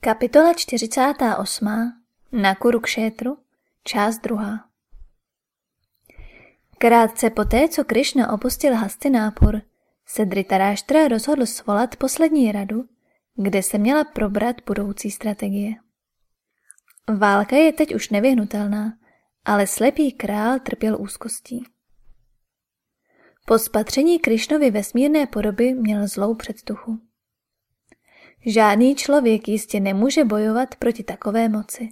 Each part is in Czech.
Kapitola 48. Na Kurukšétru, část druhá. Krátce poté, co Krišna opustil Hastinápur, se Dritaráštra rozhodl svolat poslední radu, kde se měla probrat budoucí strategie. Válka je teď už nevyhnutelná, ale slepý král trpěl úzkostí. Po spatření Krišnovy vesmírné podoby měl zlou předtuchu. Žádný člověk jistě nemůže bojovat proti takové moci.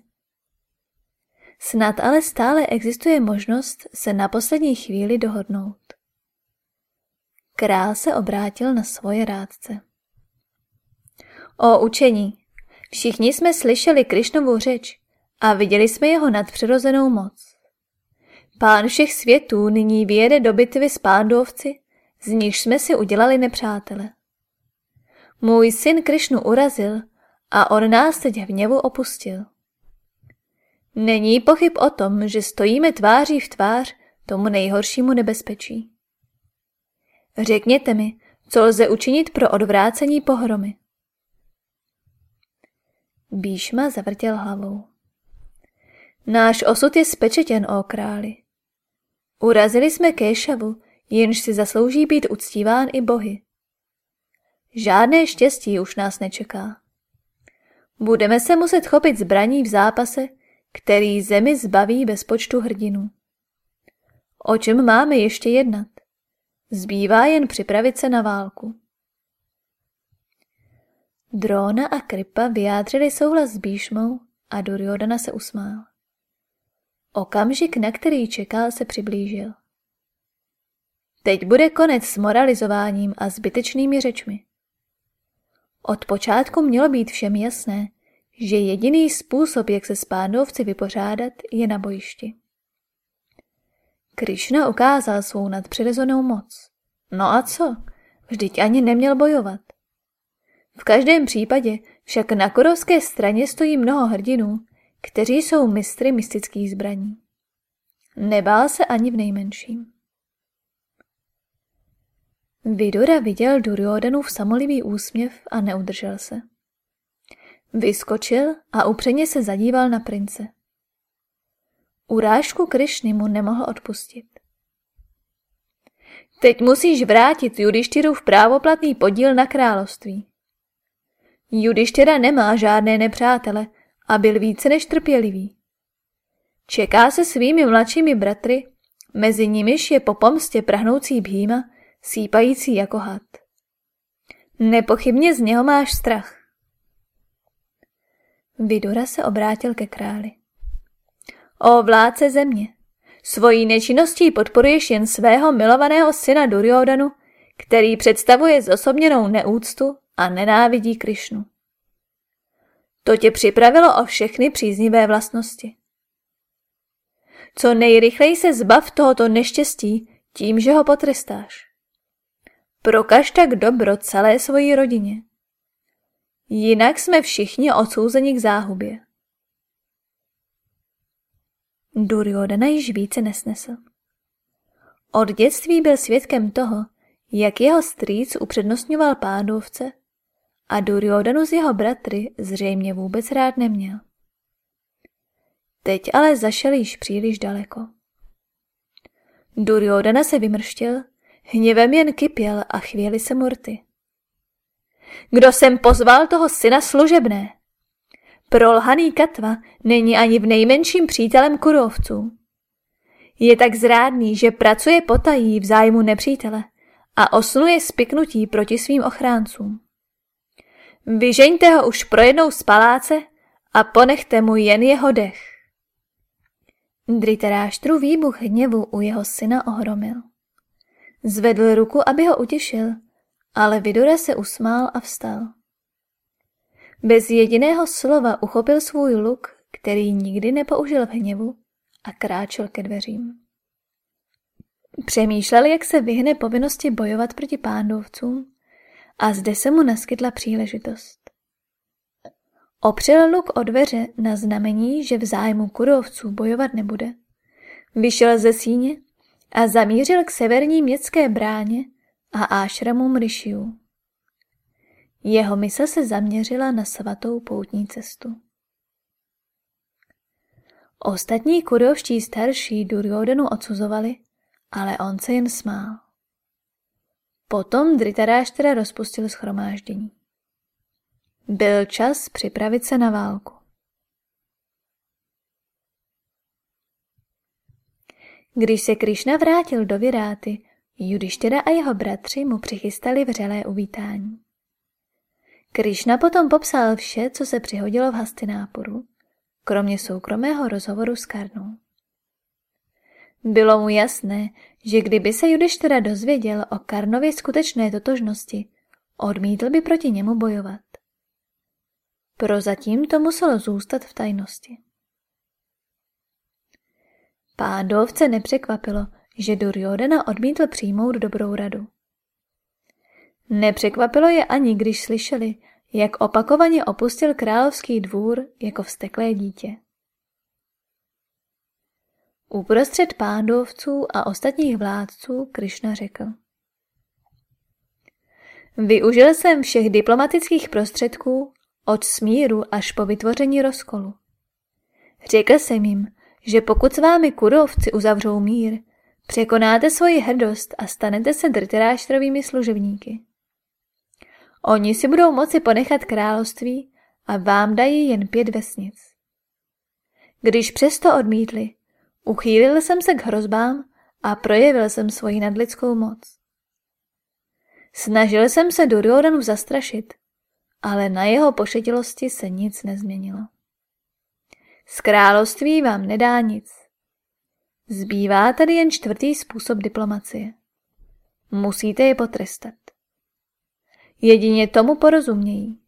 Snad ale stále existuje možnost se na poslední chvíli dohodnout. Král se obrátil na svoje rádce. O učení! Všichni jsme slyšeli Krišnovu řeč a viděli jsme jeho nadpřirozenou moc. Pán všech světů nyní vyjede do bitvy s pándovci, z nichž jsme si udělali nepřátele. Můj syn Krišnu urazil a on nás teď hněvu opustil. Není pochyb o tom, že stojíme tváří v tvář tomu nejhoršímu nebezpečí. Řekněte mi, co lze učinit pro odvrácení pohromy. Bíšma zavrtěl hlavou. Náš osud je spečetěn, o králi. Urazili jsme Kéšavu, jenž si zaslouží být uctíván i bohy. Žádné štěstí už nás nečeká. Budeme se muset chopit zbraní v zápase, který zemi zbaví bez počtu hrdinů. O čem máme ještě jednat? Zbývá jen připravit se na válku. Drona a Kripa vyjádřili souhlas s Bíšmou a Duryodana se usmál. Okamžik, na který čekal, se přiblížil. Teď bude konec s moralizováním a zbytečnými řečmi. Od počátku mělo být všem jasné, že jediný způsob, jak se s pánovci vypořádat, je na bojišti. Krišna ukázal svou nadpřirozenou moc. No a co? Vždyť ani neměl bojovat. V každém případě však na korovské straně stojí mnoho hrdinů, kteří jsou mistry mystických zbraní. Nebál se ani v nejmenším. Vidura viděl Duryodanův samolivý úsměv a neudržel se. Vyskočil a upřeně se zadíval na prince. Urážku Krišny mu nemohl odpustit. Teď musíš vrátit Judištyrův právoplatný podíl na království. Judištyra nemá žádné nepřátele a byl více než trpělivý. Čeká se svými mladšími bratry, mezi nimiž je po pomstě prahnoucí Bhýma, sípající jako had. Nepochybně z něho máš strach. Vidura se obrátil ke králi. O vládce země, svojí nečinností podporuješ jen svého milovaného syna Duryodanu, který představuje zosobněnou neúctu a nenávidí Krišnu. To tě připravilo o všechny příznivé vlastnosti. Co nejrychleji se zbav tohoto neštěstí tím, že ho potrestáš. Prokaž tak dobro celé svojí rodině. Jinak jsme všichni odsouzeni k záhubě. Duryodhana již více nesnesl. Od dětství byl svědkem toho, jak jeho strýc upřednostňoval pádovce a Duryodhanu z jeho bratry zřejmě vůbec rád neměl. Teď ale zašel již příliš daleko. Duryodhana se vymrštil, hněvem jen kypěl a chvěli se murty. Kdo sem pozval toho syna služebné? Prolhaný Katva není ani v nejmenším přítelem kurovců. Je tak zrádný, že pracuje potají v zájmu nepřítele a osluje spiknutí proti svým ochráncům. Vyžeňte ho už pro jednou z paláce a ponechte mu jen jeho dech. Dritaráštru výbuch hněvu u jeho syna ohromil. Zvedl ruku, aby ho utěšil, ale Vidura se usmál a vstal. Bez jediného slova uchopil svůj luk, který nikdy nepoužil v hněvu, a kráčel ke dveřím. Přemýšlel, jak se vyhne povinnosti bojovat proti pándovcům a zde se mu naskytla příležitost. Opřel luk o dveře na znamení, že v zájmu kurovců bojovat nebude. Vyšel ze síně a zamířil k severní městské bráně a ášramu Mrishiu. Jeho mysl se zaměřila na svatou poutní cestu. Ostatní kurovští starší Duryodenu odsuzovali, ale on se jen smál. Potom Dritaráštra rozpustil schromáždění. Byl čas připravit se na válku. Když se Krišna vrátil do Viráty, Judištěra a jeho bratři mu přichystali vřelé uvítání. Krišna potom popsal vše, co se přihodilo v Hastináporu, kromě soukromého rozhovoru s Karnou. Bylo mu jasné, že kdyby se Judištěra dozvěděl o Karnově skutečné totožnosti, odmítl by proti němu bojovat. Prozatím to muselo zůstat v tajnosti. Pádovce nepřekvapilo, že Duryodhana odmítl přijmout dobrou radu. Nepřekvapilo je ani, když slyšeli, jak opakovaně opustil královský dvůr jako vsteklé dítě. Uprostřed pándovců a ostatních vládců Krišna řekl. Využil jsem všech diplomatických prostředků od smíru až po vytvoření rozkolu. Řekl jsem jim, že pokud s vámi kurovci uzavřou mír, překonáte svoji hrdost a stanete se drtiráštrovými služebníky. Oni si budou moci ponechat království a vám dají jen pět vesnic. Když přesto odmítli, uchýlil jsem se k hrozbám a projevil jsem svoji nadlidskou moc. Snažil jsem se Duryodhanu zastrašit, ale na jeho pošetilosti se nic nezměnilo. Z království vám nedá nic. Zbývá tady jen čtvrtý způsob diplomacie. Musíte je potrestat. Jedině tomu porozumějí.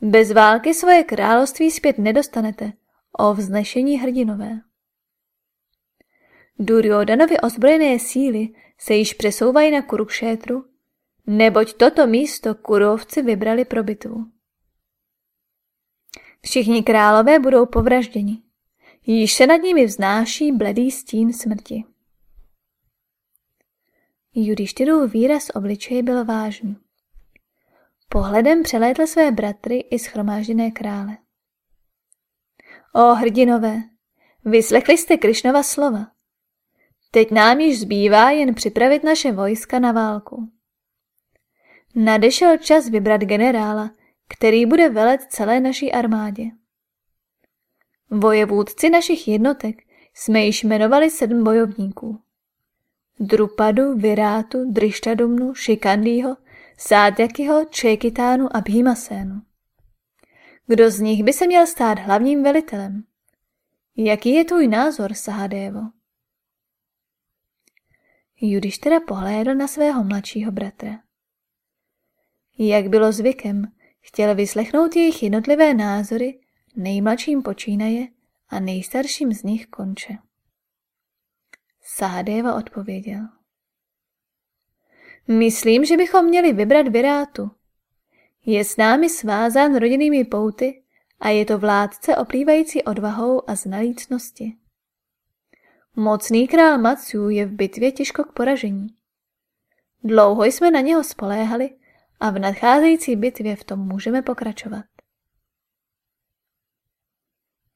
Bez války svoje království zpět nedostanete, o vznešení hrdinové. Duryodanovi ozbrojené síly se již přesouvají na Kurukšétru, neboť toto místo kurovci vybrali pro bitvu. Všichni králové budou povražděni. Již se nad nimi vznáší bledý stín smrti. Judištyrův výraz obličeje byl vážný. Pohledem přelétl své bratry i schromážděné krále. O hrdinové, vyslechli jste Krišnova slova. Teď nám již zbývá jen připravit naše vojska na válku. Nadešel čas vybrat generála, který bude velet celé naší armádě. Vojevůdci našich jednotek jsme již jmenovali sedm bojovníků. Drupadu, Virátu, Drištadumnu, Šikandýho, Sátjakyho, Čekitánu a Bhímasénu. Kdo z nich by se měl stát hlavním velitelem? Jaký je tvůj názor, Sahadevo? Judiš teda pohlédl na svého mladšího bratra. Jak bylo zvykem, chtěl vyslechnout jejich jednotlivé názory, nejmladším počínaje a nejstarším z nich konče. Sahadeva odpověděl. Myslím, že bychom měli vybrat Virátu. Je s námi svázán rodinnými pouty a je to vládce oplývající odvahou a znalícnosti. Mocný král Macu je v bitvě těžko k poražení. Dlouho jsme na něho spoléhali a v nadcházející bitvě v tom můžeme pokračovat.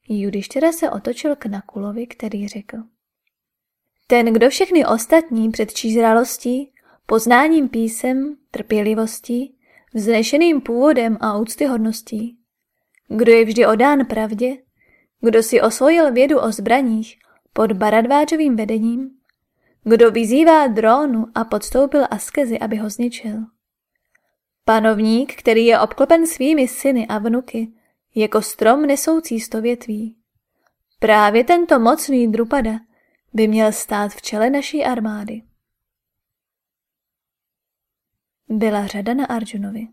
Judištěra se otočil k Nakulovi, který řekl. Ten, kdo všechny ostatní předčí zralostí, poznáním písem, trpělivostí, vznešeným původem a úctyhodností, kdo je vždy odán pravdě, kdo si osvojil vědu o zbraních pod Baradváčovým vedením, kdo vyzývá drónu a podstoupil askezi, aby ho zničil. Panovník, který je obklopen svými syny a vnuky, jako strom nesoucí sto větví. Právě tento mocný Drupada by měl stát v čele naší armády. Byla řada na Arjunovi.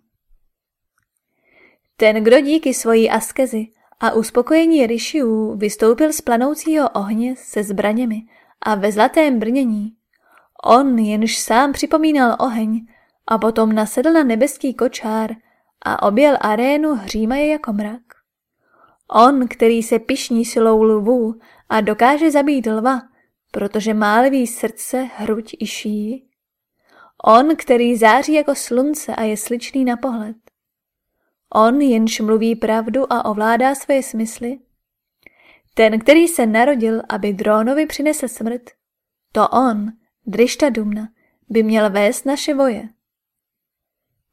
Ten, kdo díky svojí askezi a uspokojení ryšiů vystoupil z planoucího ohně se zbraněmi a ve zlatém brnění, on jenž sám připomínal oheň a potom nasedl na nebeský kočár a objel arénu hřímaje jako mrak. On, který se pišní silou lvů a dokáže zabít lva, protože má lví srdce, hruď i šíji. On, který září jako slunce a je sličný na pohled. On jenž mluví pravdu a ovládá své smysly? Ten, který se narodil, aby drónovi přinesl smrt, to on, Drišta Dumna, by měl vést naše voje.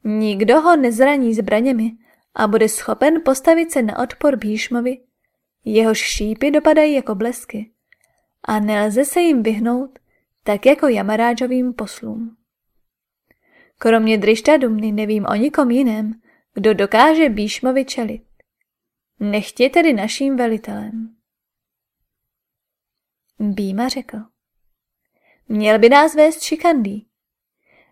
Nikdo ho nezraní zbraněmi a bude schopen postavit se na odpor Bíšmovi, jehož šípy dopadají jako blesky a nelze se jim vyhnout, tak jako Jamarážovým poslům. Kromě Drišta Dumny nevím o nikom jiném, kdo dokáže Bíšmovi čelit. Nechtě tedy naším velitelem. Býma řekl. Měl by nás vést Šikandý.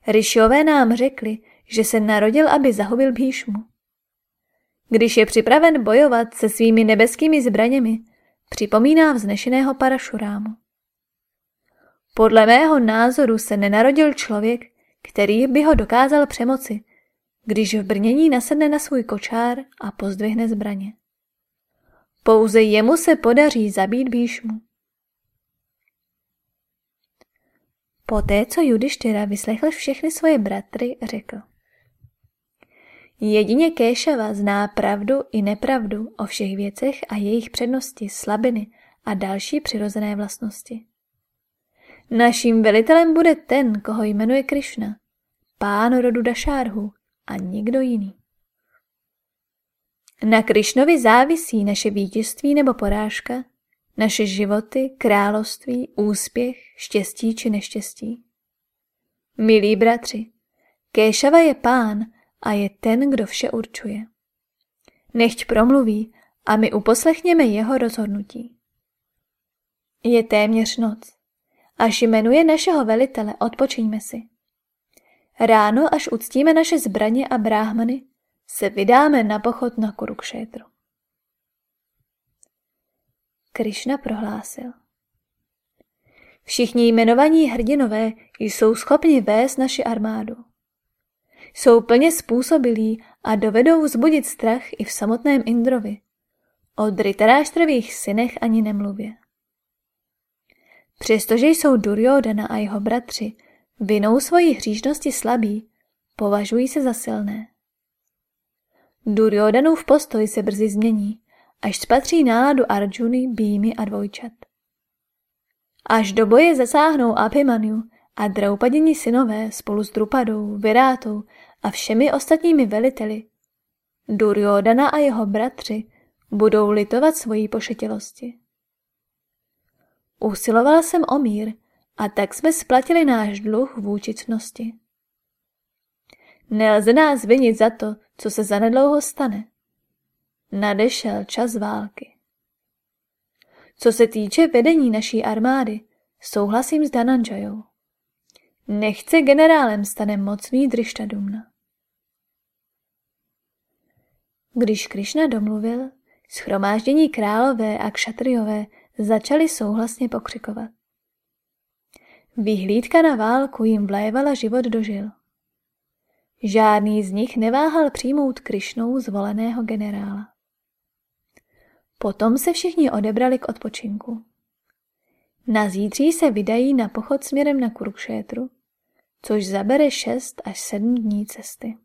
Ryšové nám řekli, že se narodil, aby zahubil Bhíšmu. Když je připraven bojovat se svými nebeskými zbraněmi, připomíná vznešeného Parašurámu. Podle mého názoru se nenarodil člověk, který by ho dokázal přemoci, když v brnění nasedne na svůj kočár a pozdvihne zbraně. Pouze jemu se podaří zabít Bíšmu. Poté, co Judištyra vyslechl všechny svoje bratry, řekl. Jedině Kéšava zná pravdu i nepravdu o všech věcech a jejich přednosti, slabiny a další přirozené vlastnosti. Naším velitelem bude ten, koho jmenuje Krišna, pán rodu Dašárhu a nikdo jiný. Na Krišnovi závisí naše vítězství nebo porážka, naše životy, království, úspěch, štěstí či neštěstí. Milí bratři, Kéšava je pán a je ten, kdo vše určuje. Nechť promluví a my uposlechněme jeho rozhodnutí. Je téměř noc. Až jmenuje našeho velitele, odpočíme si. Ráno, až uctíme naše zbraně a bráhmany, se vydáme na pochod na Kurukšétru. Krišna prohlásil. Všichni jmenovaní hrdinové jsou schopni vést naši armádu. Jsou plně způsobilí a dovedou vzbudit strach i v samotném Indrovi. O Dritaráštrových synech ani nemluvě. Přestože jsou Duryodhana a jeho bratři vinou svojí hříšnosti slabí, považují se za silné. Duryodanův postoj se brzy změní, až spatří náladu Arjuny, Bímy a dvojčat. Až do boje zasáhnou Abhimanyu a Draupadini synové spolu s Drupadou, Virátou a všemi ostatními veliteli, Duryodana a jeho bratři budou litovat svojí pošetilosti. Usilovala jsem o mír a tak jsme splatili náš dluh vůči cnosti. Nelze nás vinit za to, co se zanedlouho stane. Nadešel čas války. Co se týče vedení naší armády, souhlasím s Dananjajou. Nechce generálem stane mocný Drištadumna. Když Krišna domluvil, schromáždění králové a kšatriové začali souhlasně pokřikovat. Vyhlídka na válku jim vlévala život do žil. Žádný z nich neváhal přijmout Krišnou zvoleného generála. Potom se všichni odebrali k odpočinku. Na zítří se vydají na pochod směrem na Kurukšétru, což zabere šest až sedm dní cesty.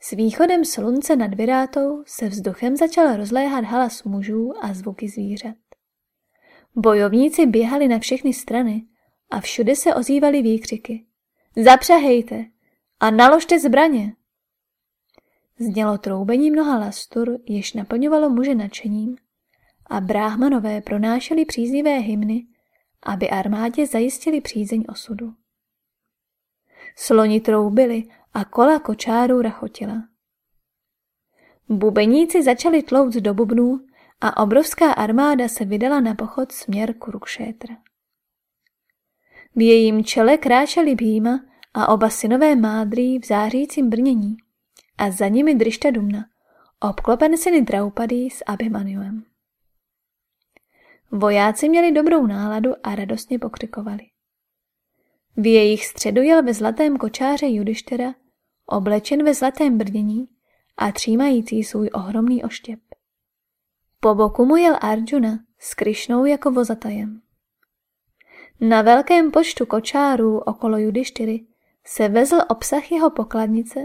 S východem slunce nad Virátou se vzduchem začal rozléhat halas mužů a zvuky zvířat. Bojovníci běhali na všechny strany a všude se ozývaly výkřiky. Zapřahejte a naložte zbraně! Znělo troubení mnoha lastur, jež naplňovalo muže nadšením a bráhmanové pronášeli příznivé hymny, aby armádě zajistili přízeň osudu. Sloni troubili a kola kočárů rachotila. Bubeníci začali tlouct do bubnů a obrovská armáda se vydala na pochod směr Kurukšétra. V jejím čele kráčeli Bhíma a oba synové Mádrý v zářícím brnění a za nimi Drišta Dumna, obklopen syny Draupadý s Abhimanjuem. Vojáci měli dobrou náladu a radostně pokřikovali. V jejich středu jel ve zlatém kočáře Judištera oblečen ve zlatém brdění a třímající svůj ohromný oštěp. Po boku mu jel Arjuna s Krišnou jako vozatajem. Na velkém počtu kočárů okolo Judištyry se vezl obsah jeho pokladnice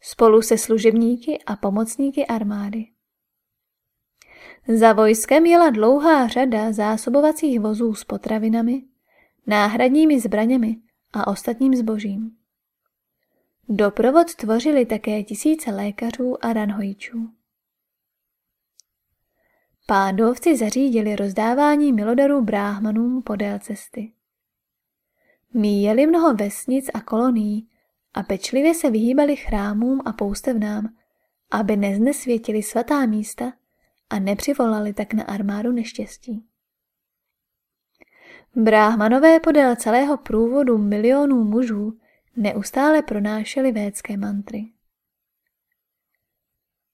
spolu se služebníky a pomocníky armády. Za vojskem jela dlouhá řada zásobovacích vozů s potravinami, náhradními zbraněmi a ostatním zbožím. Doprovod tvořili také tisíce lékařů a ranhojičů. Pádovci zařídili rozdávání milodarů bráhmanům podél cesty. Míjeli mnoho vesnic a kolonií a pečlivě se vyhýbali chrámům a poustevnám, aby neznesvětili svatá místa a nepřivolali tak na armádu neštěstí. Bráhmanové podél celého průvodu milionů mužů neustále pronášeli védské mantry.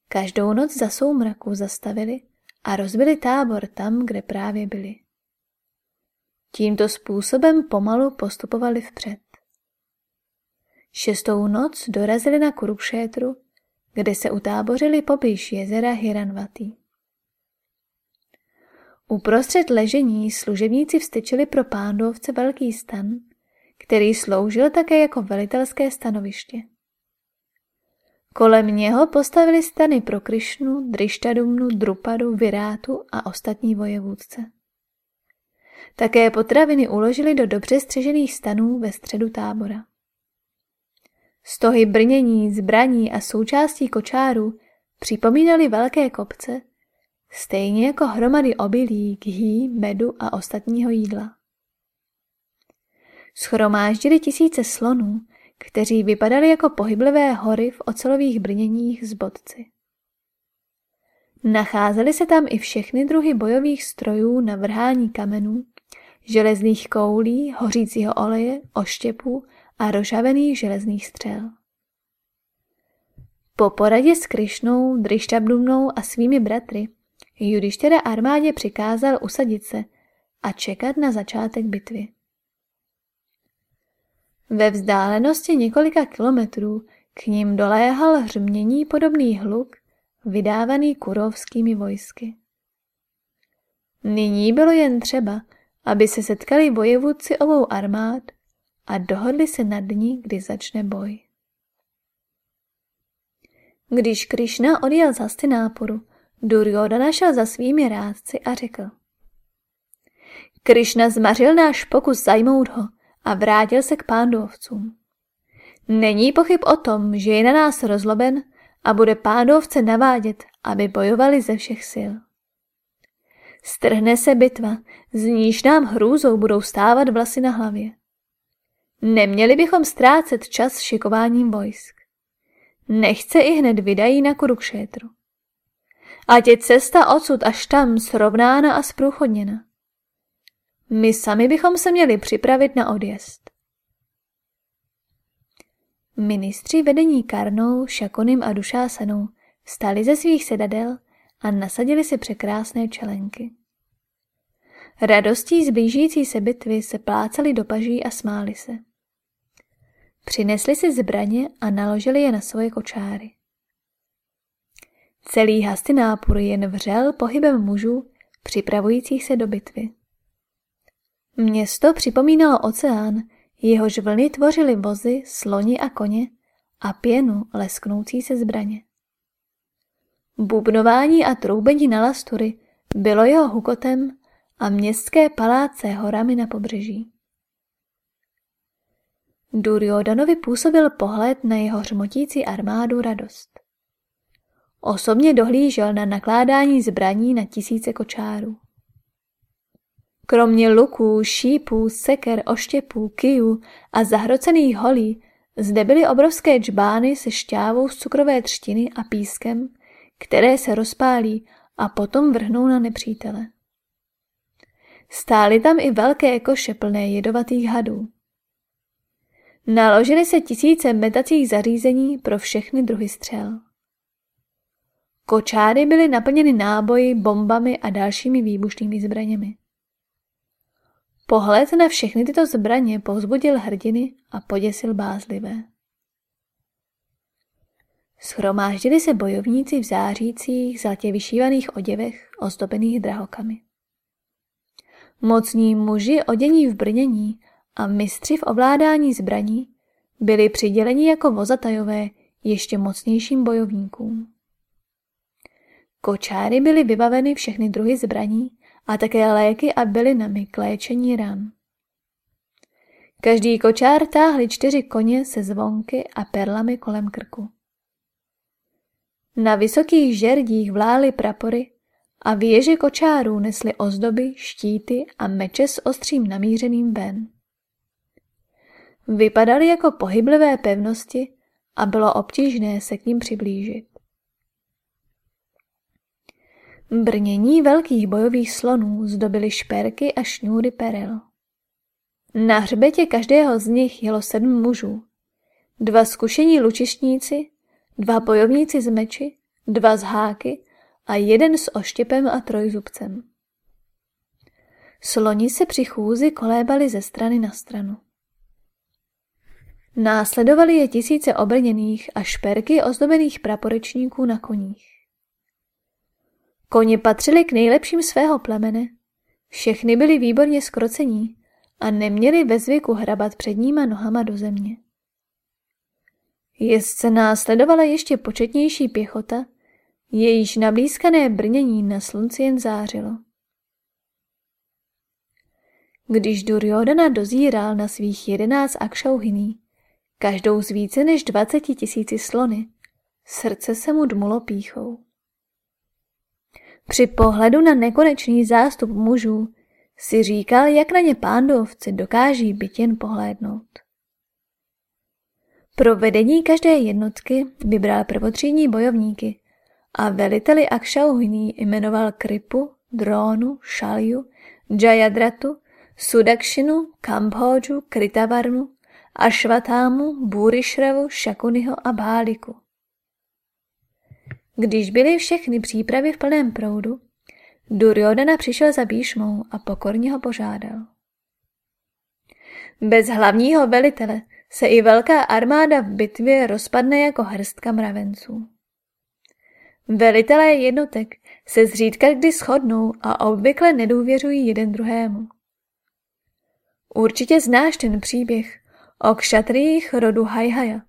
Každou noc za soumraku zastavili a rozbili tábor tam, kde právě byli. Tímto způsobem pomalu postupovali vpřed. Šestou noc dorazili na Kurukšétru, kde se utábořili poblíž jezera Hiranvatý. Uprostřed ležení služebníci vstyčili pro pándovce velký stan, který sloužil také jako velitelské stanoviště. Kolem něho postavili stany pro Krišnu, Drištadumnu, Drupadu, Virátu a ostatní vojevůdce. Také potraviny uložili do dobře střežených stanů ve středu tábora. Stohy brnění, zbraní a součástí kočáru připomínaly velké kopce, stejně jako hromady obilí, ghý, medu a ostatního jídla. Schromáždili tisíce slonů, kteří vypadali jako pohyblivé hory v ocelových brněních z bodci. Nacházely se tam i všechny druhy bojových strojů na vrhání kamenů, železných koulí, hořícího oleje, oštěpů a rožavených železných střel. Po poradě s Krišnou, Drištabdumnou a svými bratry Judištěra armádě přikázal usadit se a čekat na začátek bitvy. Ve vzdálenosti několika kilometrů k ním doléhal hřmění podobný hluk, vydávaný kurovskými vojsky. Nyní bylo jen třeba, aby se setkali vojevůdci obou armád a dohodli se na dní, kdy začne boj. Když Krišna odjel za Stináporu, Duryodhana šel za svými rádci a řekl. Krišna zmařil náš pokus zajmout ho a vrátil se k pándovcům. Není pochyb o tom, že je na nás rozloben a bude pándovce navádět, aby bojovali ze všech sil. Strhne se bitva, z níž nám hrůzou budou stávat vlasy na hlavě. Neměli bychom ztrácet čas šikováním vojsk. Nechce i hned vydají na Kurukšétru. Ať je cesta odsud až tam srovnána a zprůchodněna. My sami bychom se měli připravit na odjezd. Ministři vedení Karnou, Šakonym a Dušásanou stali ze svých sedadel a nasadili si překrásné čelenky. Radostí z blížící se bitvy se plácali do paží a smáli se. Přinesli si zbraně a naložili je na svoje kočáry. Celý Hastinápur jen vřel pohybem mužů, připravujících se do bitvy. Město připomínalo oceán, jehož vlny tvořily vozy, sloni a koně a pěnu lesknoucí se zbraně. Bubnování a troubení na lastury bylo jeho hukotem a městské paláce horami na pobřeží. Duryodanovi působil pohled na jeho hřmotící armádu radost. Osobně dohlížel na nakládání zbraní na tisíce kočárů. Kromě luků, šípů, seker, oštěpů, kijů a zahrocených holí zde byly obrovské džbány se šťávou z cukrové třtiny a pískem, které se rozpálí a potom vrhnou na nepřítele. Stály tam i velké koše plné jedovatých hadů. Naložily se tisíce metacích zařízení pro všechny druhy střel. Kočáry byly naplněny náboji, bombami a dalšími výbušnými zbraněmi. Pohled na všechny tyto zbraně povzbudil hrdiny a poděsil bázlivé. Schromáždili se bojovníci v zářících, zlatě vyšívaných oděvech, ozdobených drahokami. Mocní muži odění v brnění a mistři v ovládání zbraní byli přiděleni jako vozatajové ještě mocnějším bojovníkům. Kočáry byly vybaveny všechny druhy zbraní a také léky a bylinami k léčení ran. Každý kočár táhli čtyři koně se zvonky a perlami kolem krku. Na vysokých žerdích vlály prapory a věže kočárů nesly ozdoby, štíty a meče s ostřím namířeným ven. Vypadaly jako pohyblivé pevnosti a bylo obtížné se k ním přiblížit. Brnění velkých bojových slonů zdobily šperky a šňůry perel. Na hřbetě každého z nich jelo sedm mužů. Dva zkušení lučišníci, dva bojovníci z meči, dva z háky a jeden s oštěpem a trojzubcem. Sloni se při chůzi kolébali ze strany na stranu. Následovali je tisíce obrněných a šperky ozdobených praporečníků na koních. Koně patřili k nejlepším svého plemene, všechny byli výborně skrocení a neměli ve zvyku hrabat předníma nohama do země. Jezdce následovala ještě početnější pěchota, jejíž nablízkané brnění na slunci jen zářilo. Když Duryodhana dozíral na svých jedenáct akšauhiní, každou z více než dvaceti tisíci slony, srdce se mu dmulo píchou. Při pohledu na nekonečný zástup mužů si říkal, jak na ně pándovci dokáží byt jen pohlédnout. Pro vedení každé jednotky vybral prvotřídní bojovníky a veliteli Akšauhiní jmenoval Kripu, Drónu, Šalju, Jayadratu, Sudakšinu, Kambhoju, Kritavarnu, Ašvatámu, Bůrišravu, Šakuniho a Báliku. Když byly všechny přípravy v plném proudu, Duryodhana přišel za Bíšmou a pokorně ho požádal. Bez hlavního velitele se i velká armáda v bitvě rozpadne jako hrstka mravenců. Velitelé jednotek se zřídka kdy shodnou a obvykle nedůvěřují jeden druhému. Určitě znáš ten příběh o kšatriích rodu Hajhaja,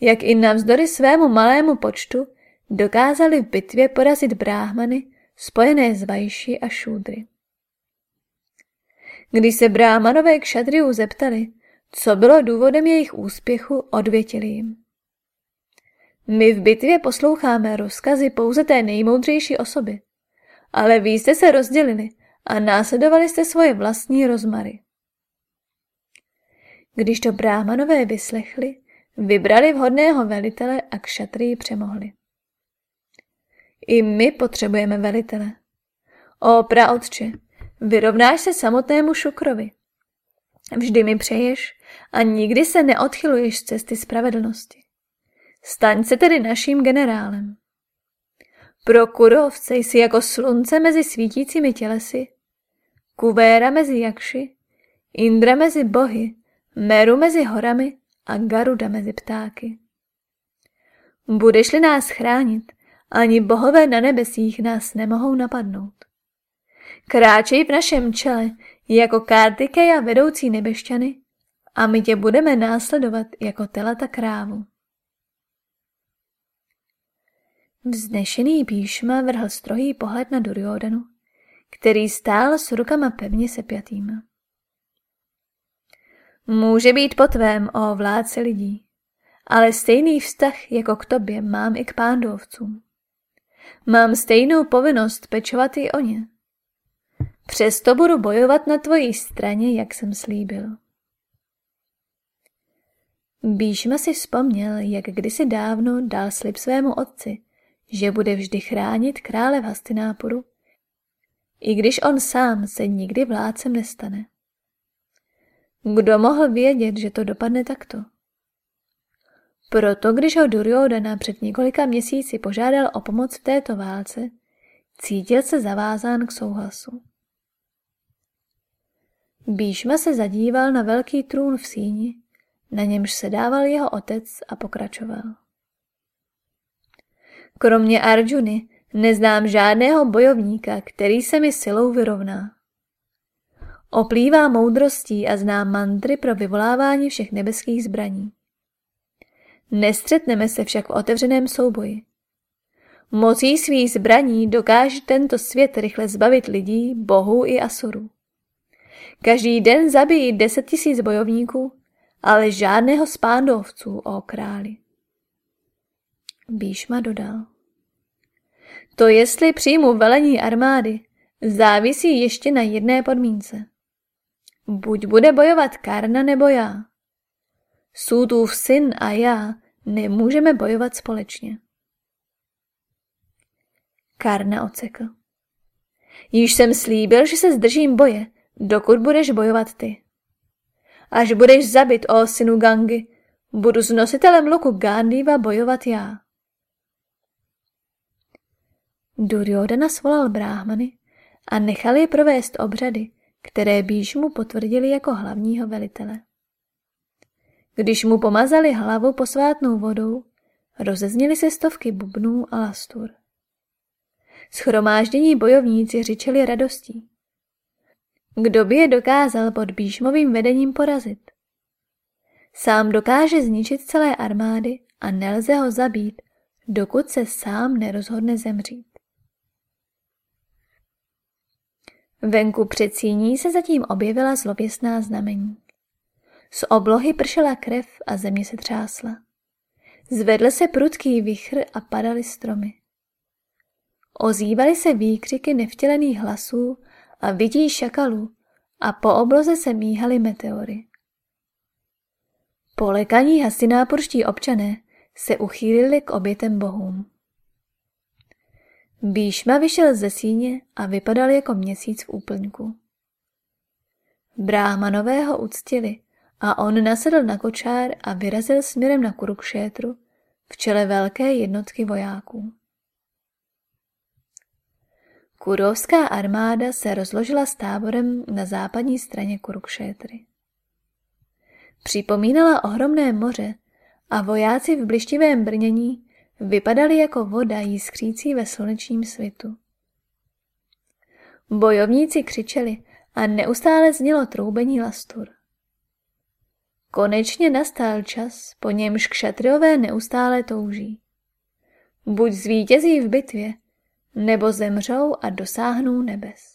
jak i navzdory svému malému počtu dokázali v bitvě porazit bráhmany spojené s Vajši a Šúdry. Když se bráhmanové k Šadriu zeptali, co bylo důvodem jejich úspěchu, odvětili jim. My v bitvě posloucháme rozkazy pouze té nejmoudřejší osoby, ale vy jste se rozdělili a následovali jste svoje vlastní rozmary. Když to bráhmanové vyslechli, vybrali vhodného velitele a k šatrii přemohli. I my potřebujeme velitele. O praotče, vyrovnáš se samotnému Šukrovi. Vždy mi přeješ a nikdy se neodchyluješ z cesty spravedlnosti. Staň se tedy naším generálem. Pro kurovce jsi jako slunce mezi svítícími tělesy, Kuvéra mezi jakši, Indra mezi bohy, Meru mezi horami a Garuda mezi ptáky. Budeš-li nás chránit, ani bohové na nebesích nás nemohou napadnout. Kráčej v našem čele jako Kartikeja vedoucí nebešťany a my tě budeme následovat jako telata krávu. Vznešený Bíšma vrhl strohý pohled na Duryodanu, který stál s rukama pevně sepjatýma. Může být po tvém, o vládce lidí, ale stejný vztah jako k tobě mám i k pándovcům. Mám stejnou povinnost pečovat i o ně. Přesto budu bojovat na tvojí straně, jak jsem slíbil. Bíšma si vzpomněl, jak kdysi dávno dal slib svému otci, že bude vždy chránit krále v Hastináporu, i když on sám se nikdy vládcem nestane. Kdo mohl vědět, že to dopadne takto? Proto, když ho Duryodhana před několika měsíci požádal o pomoc v této válce, cítil se zavázán k souhlasu. Bíšma se zadíval na velký trůn v síni, na němž se dával jeho otec a pokračoval. Kromě Arjuny neznám žádného bojovníka, který se mi silou vyrovná. Oplývá moudrostí a zná mantry pro vyvolávání všech nebeských zbraní. Nestřetneme se však v otevřeném souboji. Mocí svých zbraní dokáže tento svět rychle zbavit lidí, bohů i asurů. Každý den zabijí deset tisíc bojovníků, ale žádného spándovců o králi. Bíšma dodal. To jestli přijmu velení armády, závisí ještě na jedné podmínce. Buď bude bojovat Karna nebo já. Sůtův syn a já nemůžeme bojovat společně. Karna ocekl. Již jsem slíbil, že se zdržím boje, dokud budeš bojovat ty. Až budeš zabit, o synu Gangy, budu s nositelem luku Gandhiva bojovat já. Duryodhana svolal bráhmany a nechal je provést obřady, které mu potvrdili jako hlavního velitele. Když mu pomazali hlavu posvátnou vodou, rozezněly se stovky bubnů a lastur. Schromáždění bojovníci řičeli radostí. Kdo by je dokázal pod Bíšmovým vedením porazit? Sám dokáže zničit celé armády a nelze ho zabít, dokud se sám nerozhodne zemřít. Venku před síní se zatím objevila zlověstná znamení. Z oblohy pršela krev a země se třásla. Zvedl se prudký vichr a padaly stromy. Ozývaly se výkřiky nevtělených hlasů a vidí šakalů a po obloze se míhaly meteory. Polekaní hasinápurští občané se uchýlili k obětem bohům. Bíšma vyšel ze síně a vypadal jako měsíc v úplňku. Bráhmanové ho uctili a on nasedl na kočár a vyrazil směrem na Kurukšétru v čele velké jednotky vojáků. Kurovská armáda se rozložila s táborem na západní straně Kurukšétry. Připomínala ohromné moře a vojáci v blištivém brnění vypadali jako voda jiskřící ve slunečním svitu. Bojovníci křičeli a neustále znělo troubení lastur. Konečně nastal čas, po němž kšatriové neustále touží. Buď zvítězí v bitvě, nebo zemřou a dosáhnou nebes.